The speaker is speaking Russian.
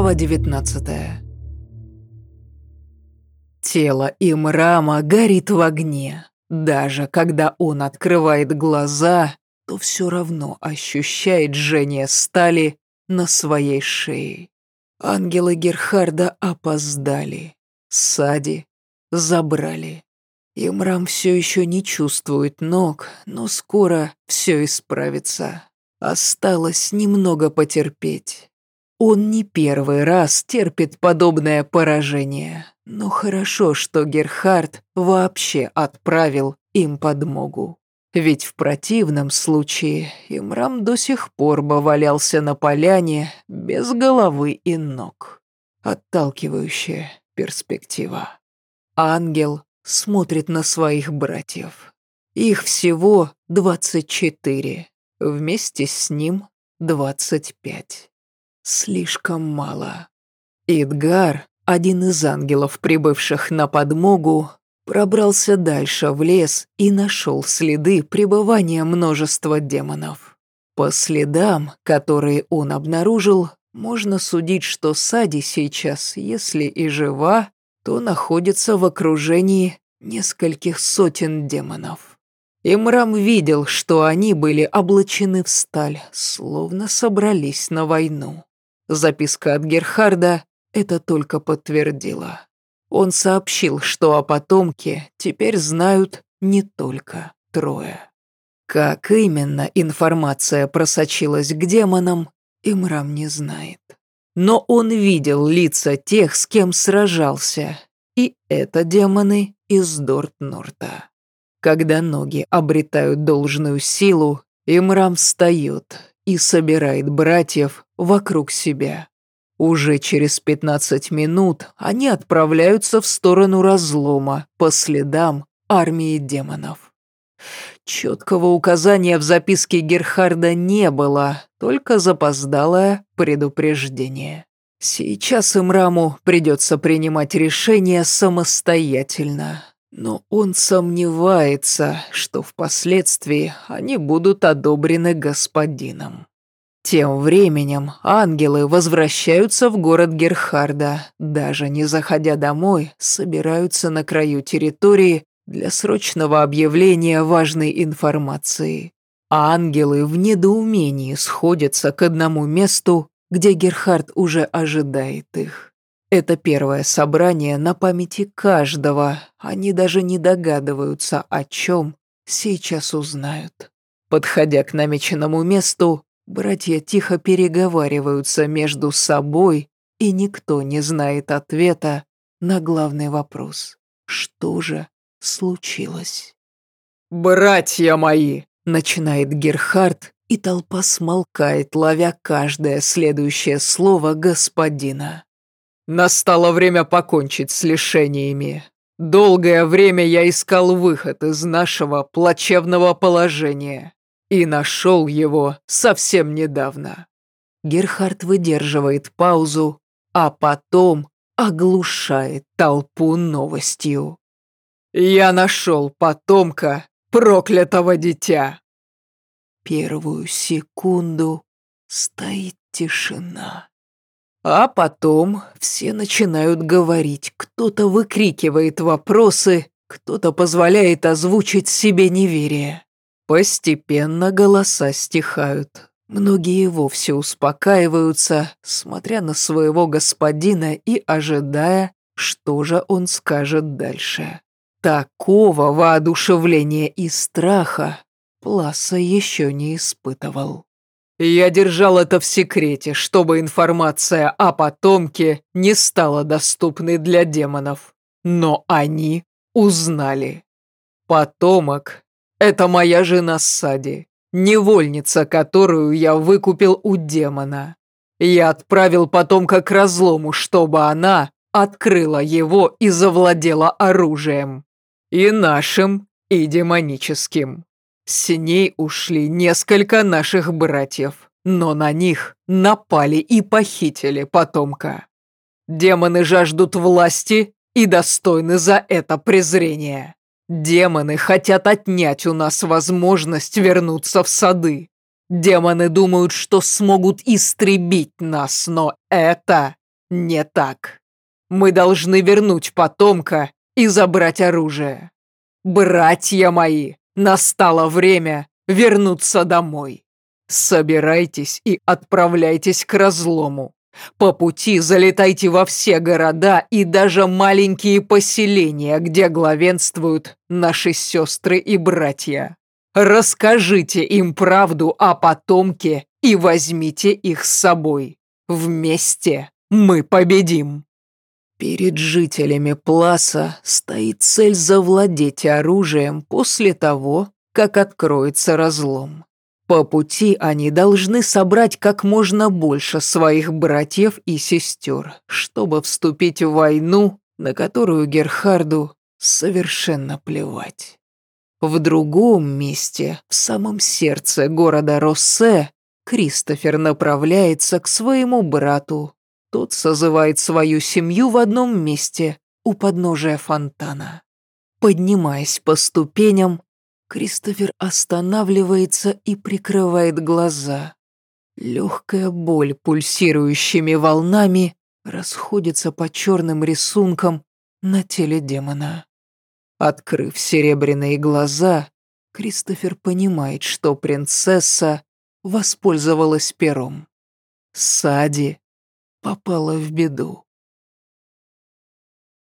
Глава 19 Тело Имрама горит в огне. Даже когда он открывает глаза, то все равно ощущает жжение стали на своей шее. Ангелы Герхарда опоздали. Сади забрали. Имрам все еще не чувствует ног, но скоро все исправится. Осталось немного потерпеть. Он не первый раз терпит подобное поражение, но хорошо, что Герхард вообще отправил им подмогу. Ведь в противном случае Имрам до сих пор бы валялся на поляне без головы и ног. Отталкивающая перспектива. Ангел смотрит на своих братьев. Их всего двадцать четыре. Вместе с ним двадцать пять. Слишком мало. Идгар, один из ангелов, прибывших на подмогу, пробрался дальше в лес и нашел следы пребывания множества демонов. По следам, которые он обнаружил, можно судить, что Сади сейчас, если и жива, то находится в окружении нескольких сотен демонов. Имрам видел, что они были облачены в сталь, словно собрались на войну. Записка от Герхарда это только подтвердила. Он сообщил, что о потомке теперь знают не только трое. Как именно информация просочилась к демонам, Имрам не знает. Но он видел лица тех, с кем сражался, и это демоны из Дортнорта. Когда ноги обретают должную силу, Имрам встает и собирает братьев вокруг себя. Уже через 15 минут они отправляются в сторону разлома по следам армии демонов. Четкого указания в записке Герхарда не было, только запоздалое предупреждение. Сейчас Имраму придется принимать решение самостоятельно, но он сомневается, что впоследствии они будут одобрены господином. Тем временем ангелы возвращаются в город Герхарда, даже не заходя домой, собираются на краю территории для срочного объявления важной информации. А ангелы в недоумении сходятся к одному месту, где Герхард уже ожидает их. Это первое собрание на памяти каждого, они даже не догадываются, о чем сейчас узнают. Подходя к намеченному месту, Братья тихо переговариваются между собой, и никто не знает ответа на главный вопрос. Что же случилось? «Братья мои!» — начинает Герхард, и толпа смолкает, ловя каждое следующее слово господина. «Настало время покончить с лишениями. Долгое время я искал выход из нашего плачевного положения. И нашел его совсем недавно. Герхард выдерживает паузу, а потом оглушает толпу новостью. «Я нашел потомка проклятого дитя!» Первую секунду стоит тишина. А потом все начинают говорить, кто-то выкрикивает вопросы, кто-то позволяет озвучить себе неверие. Постепенно голоса стихают. Многие вовсе успокаиваются, смотря на своего господина и ожидая, что же он скажет дальше. Такого воодушевления и страха Пласа еще не испытывал. Я держал это в секрете, чтобы информация о потомке не стала доступной для демонов. Но они узнали. Потомок это моя жена Сади, невольница, которую я выкупил у демона. Я отправил потомка к разлому, чтобы она открыла его и завладела оружием. И нашим, и демоническим. С ней ушли несколько наших братьев, но на них напали и похитили потомка. Демоны жаждут власти и достойны за это презрения. Демоны хотят отнять у нас возможность вернуться в сады. Демоны думают, что смогут истребить нас, но это Не так. Мы должны вернуть потомка и забрать оружие. Братья мои, настало время вернуться домой. Собирайтесь и отправляйтесь к разлому. По пути залетайте во все города и даже маленькие поселения, где главенствуют наши сестры и братья. Расскажите им правду о потомке и возьмите их с собой. Вместе мы победим. Перед жителями Пласа стоит цель завладеть оружием после того, как откроется разлом. По пути они должны собрать как можно больше своих братьев и сестер, чтобы вступить в войну, на которую Герхарду совершенно плевать. В другом месте, в самом сердце города Россе, Кристофер направляется к своему брату. Тот созывает свою семью в одном месте, у подножия фонтана. Поднимаясь по ступеням, Кристофер останавливается и прикрывает глаза. Легкая боль пульсирующими волнами расходится по черным рисункам на теле демона. Открыв серебряные глаза, Кристофер понимает, что принцесса воспользовалась пером. Сади попала в беду.